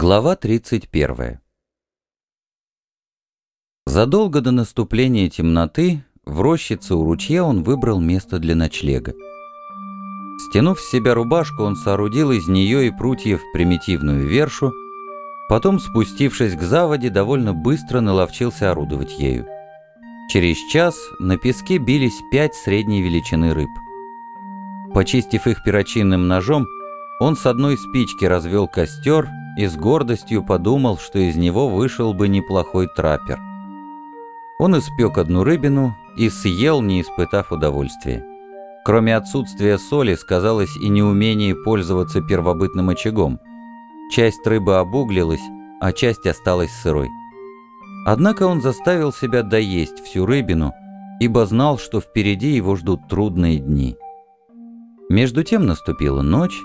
Глава 31 Задолго до наступления темноты в рощице у ручья он выбрал место для ночлега. Стянув с себя рубашку, он соорудил из нее и прутьев примитивную вершу, потом, спустившись к заводе, довольно быстро наловчился орудовать ею. Через час на песке бились пять средней величины рыб. Почистив их перочинным ножом, он с одной спички развел костер и с гордостью подумал, что из него вышел бы неплохой траппер. Он испек одну рыбину и съел, не испытав удовольствия. Кроме отсутствия соли, сказалось и неумение пользоваться первобытным очагом. Часть рыбы обуглилась, а часть осталась сырой. Однако он заставил себя доесть всю рыбину, ибо знал, что впереди его ждут трудные дни. Между тем наступила ночь,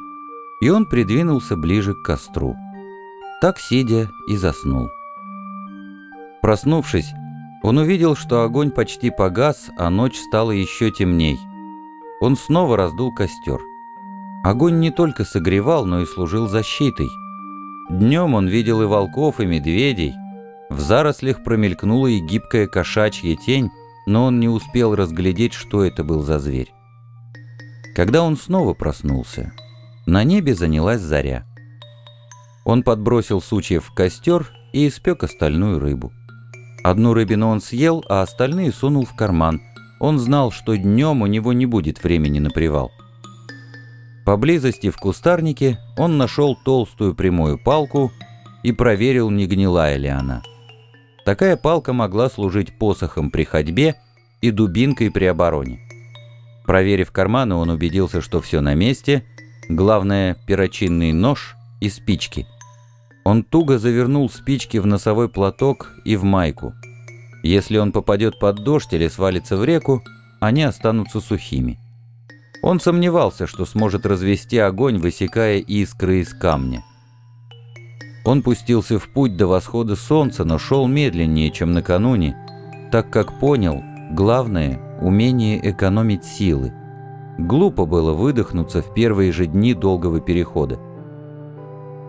и он придвинулся ближе к костру. Так, сидя, и заснул. Проснувшись, он увидел, что огонь почти погас, а ночь стала еще темней. Он снова раздул костер. Огонь не только согревал, но и служил защитой. Днем он видел и волков, и медведей. В зарослях промелькнула и гибкая кошачья тень, но он не успел разглядеть, что это был за зверь. Когда он снова проснулся, на небе занялась заря. Он подбросил сучьев в костер и испек остальную рыбу. Одну рыбину он съел, а остальные сунул в карман. Он знал, что днем у него не будет времени на привал. Поблизости в кустарнике он нашел толстую прямую палку и проверил, не гнилая ли она. Такая палка могла служить посохом при ходьбе и дубинкой при обороне. Проверив карманы, он убедился, что все на месте, главное – перочинный нож и спички – он туго завернул спички в носовой платок и в майку. Если он попадет под дождь или свалится в реку, они останутся сухими. Он сомневался, что сможет развести огонь, высекая искры из камня. Он пустился в путь до восхода солнца, но шел медленнее, чем накануне, так как понял, главное – умение экономить силы. Глупо было выдохнуться в первые же дни долгого перехода.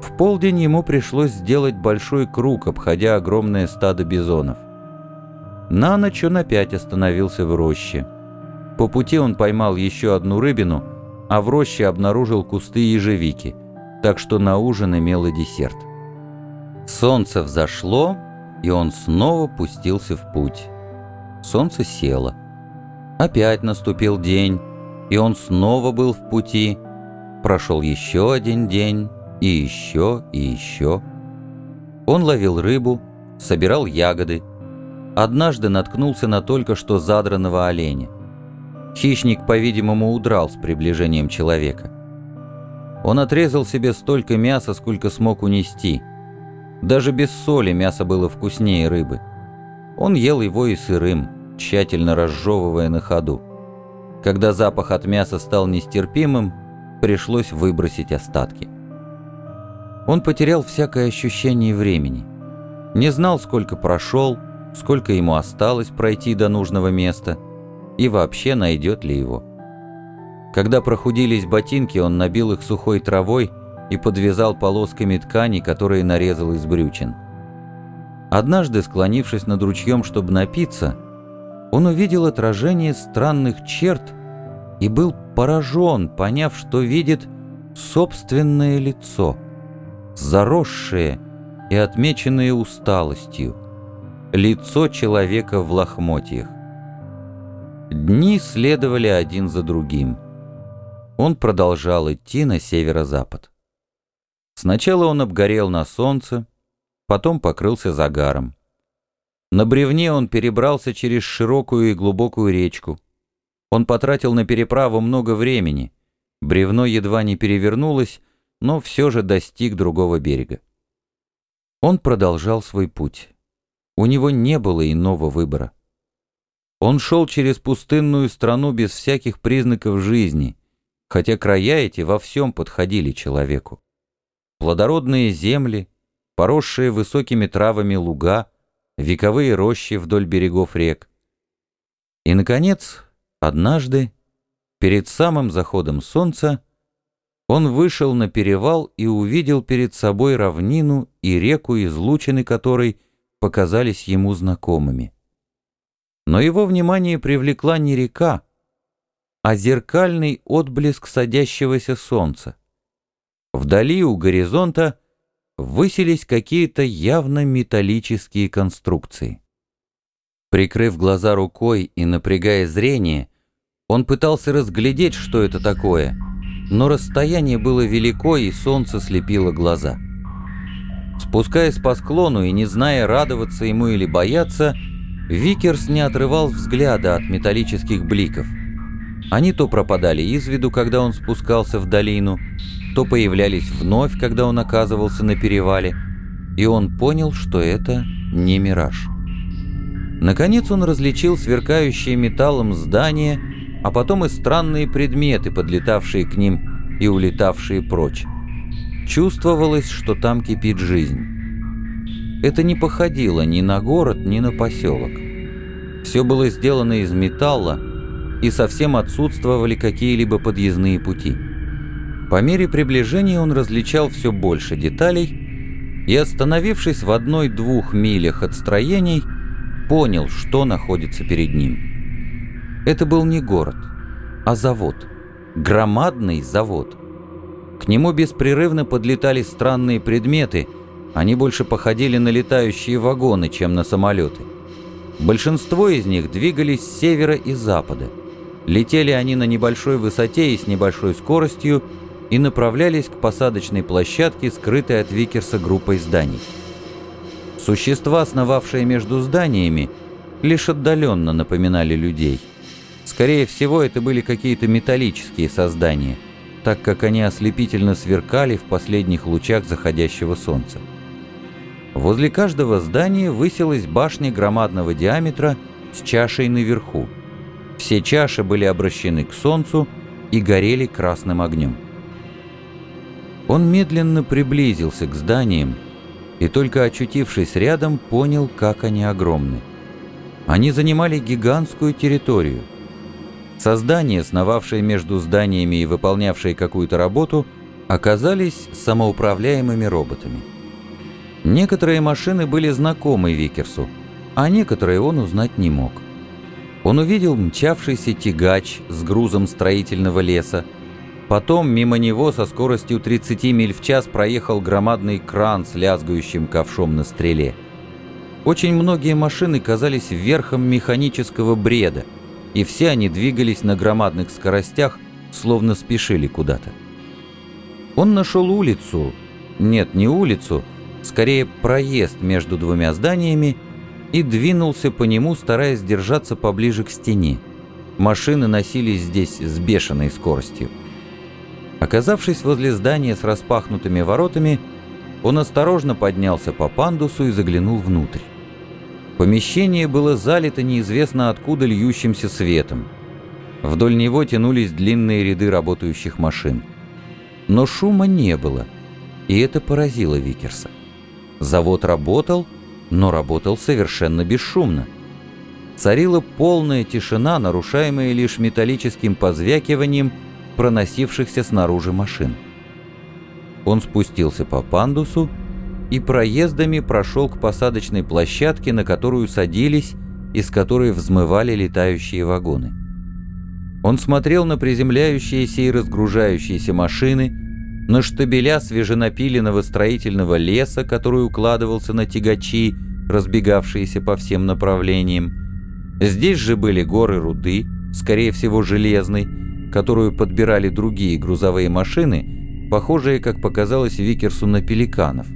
В полдень ему пришлось сделать большой круг, обходя огромное стадо бизонов. На ночь он опять остановился в роще. По пути он поймал еще одну рыбину, а в роще обнаружил кусты ежевики, так что на ужин имел и десерт. Солнце взошло, и он снова пустился в путь. Солнце село. Опять наступил день, и он снова был в пути. Прошел еще один день, и еще, и еще. Он ловил рыбу, собирал ягоды. Однажды наткнулся на только что задранного оленя. Хищник, по-видимому, удрал с приближением человека. Он отрезал себе столько мяса, сколько смог унести. Даже без соли мясо было вкуснее рыбы. Он ел его и сырым, тщательно разжевывая на ходу. Когда запах от мяса стал нестерпимым, пришлось выбросить остатки. Он потерял всякое ощущение времени. Не знал, сколько прошел, сколько ему осталось пройти до нужного места и вообще найдет ли его. Когда прохудились ботинки, он набил их сухой травой и подвязал полосками ткани, которые нарезал из брючин. Однажды, склонившись над ручьем, чтобы напиться, он увидел отражение странных черт и был поражен, поняв, что видит собственное лицо – заросшее и отмеченное усталостью, лицо человека в лохмотьях. Дни следовали один за другим. Он продолжал идти на северо-запад. Сначала он обгорел на солнце, потом покрылся загаром. На бревне он перебрался через широкую и глубокую речку. Он потратил на переправу много времени. Бревно едва не перевернулось, но все же достиг другого берега. Он продолжал свой путь. У него не было иного выбора. Он шел через пустынную страну без всяких признаков жизни, хотя края эти во всем подходили человеку. Плодородные земли, поросшие высокими травами луга, вековые рощи вдоль берегов рек. И, наконец, однажды, перед самым заходом солнца, он вышел на перевал и увидел перед собой равнину и реку, излучины которой показались ему знакомыми. Но его внимание привлекла не река, а зеркальный отблеск садящегося солнца. Вдали у горизонта высились какие-то явно металлические конструкции. Прикрыв глаза рукой и напрягая зрение, он пытался разглядеть, что это такое, но расстояние было велико, и солнце слепило глаза. Спускаясь по склону и не зная, радоваться ему или бояться, Викерс не отрывал взгляда от металлических бликов. Они то пропадали из виду, когда он спускался в долину, то появлялись вновь, когда он оказывался на перевале, и он понял, что это не мираж. Наконец он различил сверкающие металлом здания, а потом и странные предметы, подлетавшие к ним и улетавшие прочь. Чувствовалось, что там кипит жизнь. Это не походило ни на город, ни на поселок. Все было сделано из металла, и совсем отсутствовали какие-либо подъездные пути. По мере приближения он различал все больше деталей и, остановившись в одной-двух милях от строений, понял, что находится перед ним. Это был не город, а завод. Громадный завод. К нему беспрерывно подлетали странные предметы, они больше походили на летающие вагоны, чем на самолеты. Большинство из них двигались с севера и запада. Летели они на небольшой высоте и с небольшой скоростью и направлялись к посадочной площадке, скрытой от Викерса группой зданий. Существа, сновавшие между зданиями, лишь отдаленно напоминали людей. Скорее всего, это были какие-то металлические создания, так как они ослепительно сверкали в последних лучах заходящего солнца. Возле каждого здания высилась башня громадного диаметра с чашей наверху. Все чаши были обращены к солнцу и горели красным огнем. Он медленно приблизился к зданиям, и только очутившись рядом, понял, как они огромны. Они занимали гигантскую территорию. Создания, сновавшие между зданиями и выполнявшие какую-то работу, оказались самоуправляемыми роботами. Некоторые машины были знакомы Викерсу, а некоторые он узнать не мог. Он увидел мчавшийся тягач с грузом строительного леса, Потом мимо него со скоростью 30 миль в час проехал громадный кран с лязгающим ковшом на стреле. Очень многие машины казались верхом механического бреда, и все они двигались на громадных скоростях, словно спешили куда-то. Он нашел улицу, нет, не улицу, скорее проезд между двумя зданиями и двинулся по нему, стараясь держаться поближе к стене. Машины носились здесь с бешеной скоростью. Оказавшись возле здания с распахнутыми воротами, он осторожно поднялся по пандусу и заглянул внутрь. Помещение было залито неизвестно откуда льющимся светом. Вдоль него тянулись длинные ряды работающих машин. Но шума не было, и это поразило Викерса. Завод работал, но работал совершенно бесшумно. Царила полная тишина, нарушаемая лишь металлическим позвякиванием проносившихся снаружи машин. Он спустился по пандусу и проездами прошел к посадочной площадке, на которую садились и с которой взмывали летающие вагоны. Он смотрел на приземляющиеся и разгружающиеся машины, на штабеля свеженапиленного строительного леса, который укладывался на тягачи, разбегавшиеся по всем направлениям. Здесь же были горы руды, скорее всего железной, которую подбирали другие грузовые машины, похожие, как показалось Викерсу, на пеликанов.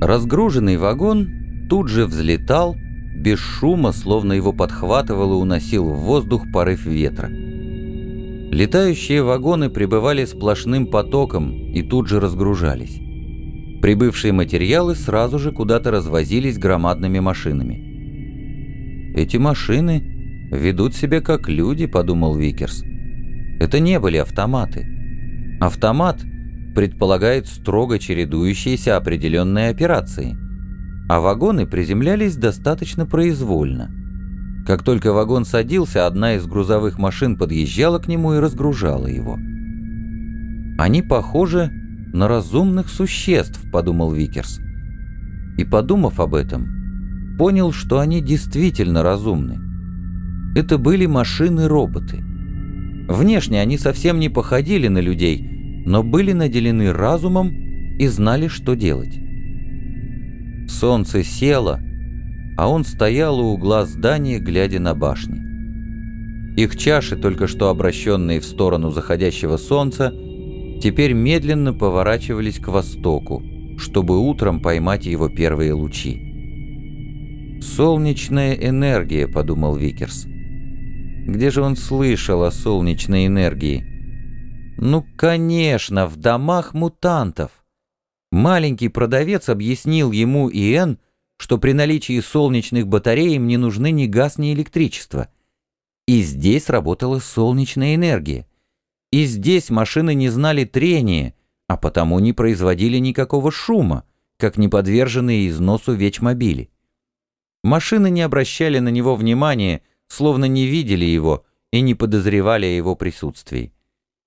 Разгруженный вагон тут же взлетал, без шума, словно его подхватывал и уносил в воздух порыв ветра. Летающие вагоны прибывали сплошным потоком и тут же разгружались. Прибывшие материалы сразу же куда-то развозились громадными машинами. «Эти машины ведут себя как люди», — подумал Викерс. Это не были автоматы. Автомат предполагает строго чередующиеся определенные операции, а вагоны приземлялись достаточно произвольно. Как только вагон садился, одна из грузовых машин подъезжала к нему и разгружала его. «Они похожи на разумных существ», — подумал Викерс. И, подумав об этом, понял, что они действительно разумны. Это были машины-роботы. Внешне они совсем не походили на людей, но были наделены разумом и знали, что делать. Солнце село, а он стоял у угла здания, глядя на башни. Их чаши, только что обращенные в сторону заходящего солнца, теперь медленно поворачивались к востоку, чтобы утром поймать его первые лучи. «Солнечная энергия», — подумал Викерс. «Где же он слышал о солнечной энергии?» «Ну, конечно, в домах мутантов». Маленький продавец объяснил ему и Энн, что при наличии солнечных батарей им не нужны ни газ, ни электричество. И здесь работала солнечная энергия. И здесь машины не знали трения, а потому не производили никакого шума, как не подверженные износу вечмобили. Машины не обращали на него внимания, словно не видели его и не подозревали о его присутствии.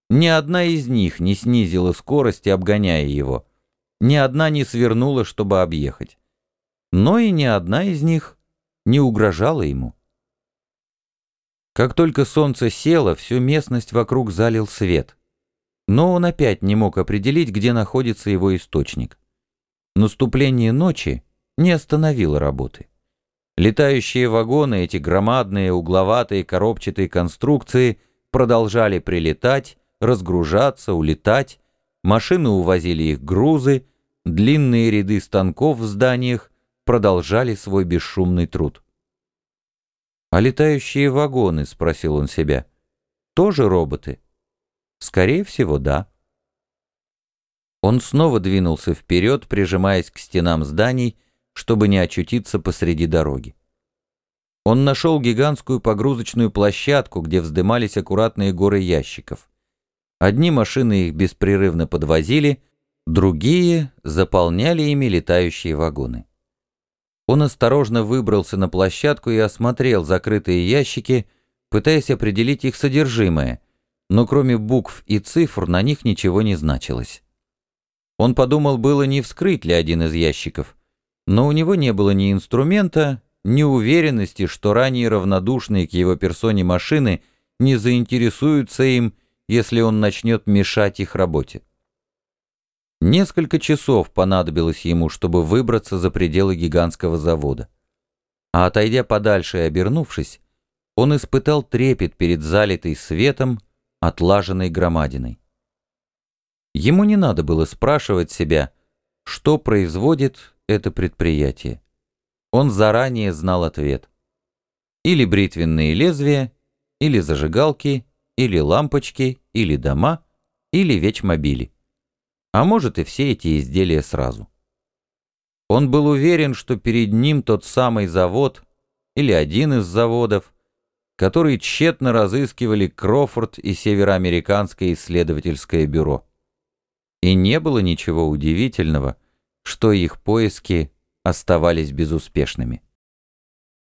Ни одна из них не снизила скорости, обгоняя его. Ни одна не свернула, чтобы объехать. Но и ни одна из них не угрожала ему. Как только солнце село, всю местность вокруг залил свет. Но он опять не мог определить, где находится его источник. Наступление ночи не остановило работы. Летающие вагоны, эти громадные угловатые коробчатые конструкции, продолжали прилетать, разгружаться, улетать, машины увозили их грузы, длинные ряды станков в зданиях продолжали свой бесшумный труд. «А летающие вагоны?» — спросил он себя. «Тоже роботы?» «Скорее всего, да». Он снова двинулся вперед, прижимаясь к стенам зданий, чтобы не очутиться посреди дороги. Он нашел гигантскую погрузочную площадку, где вздымались аккуратные горы ящиков. Одни машины их беспрерывно подвозили, другие заполняли ими летающие вагоны. Он осторожно выбрался на площадку и осмотрел закрытые ящики, пытаясь определить их содержимое, но кроме букв и цифр на них ничего не значилось. Он подумал, было не вскрыть ли один из ящиков, но у него не было ни инструмента, ни уверенности, что ранее равнодушные к его персоне машины не заинтересуются им, если он начнет мешать их работе. Несколько часов понадобилось ему, чтобы выбраться за пределы гигантского завода. А отойдя подальше и обернувшись, он испытал трепет перед залитой светом, отлаженной громадиной. Ему не надо было спрашивать себя, что производит это предприятие. Он заранее знал ответ. Или бритвенные лезвия, или зажигалки, или лампочки, или дома, или вечмобили а может и все эти изделия сразу. Он был уверен, что перед ним тот самый завод или один из заводов, который тщетно разыскивали Крофорд и Североамериканское исследовательское бюро. И не было ничего удивительного, что их поиски оставались безуспешными.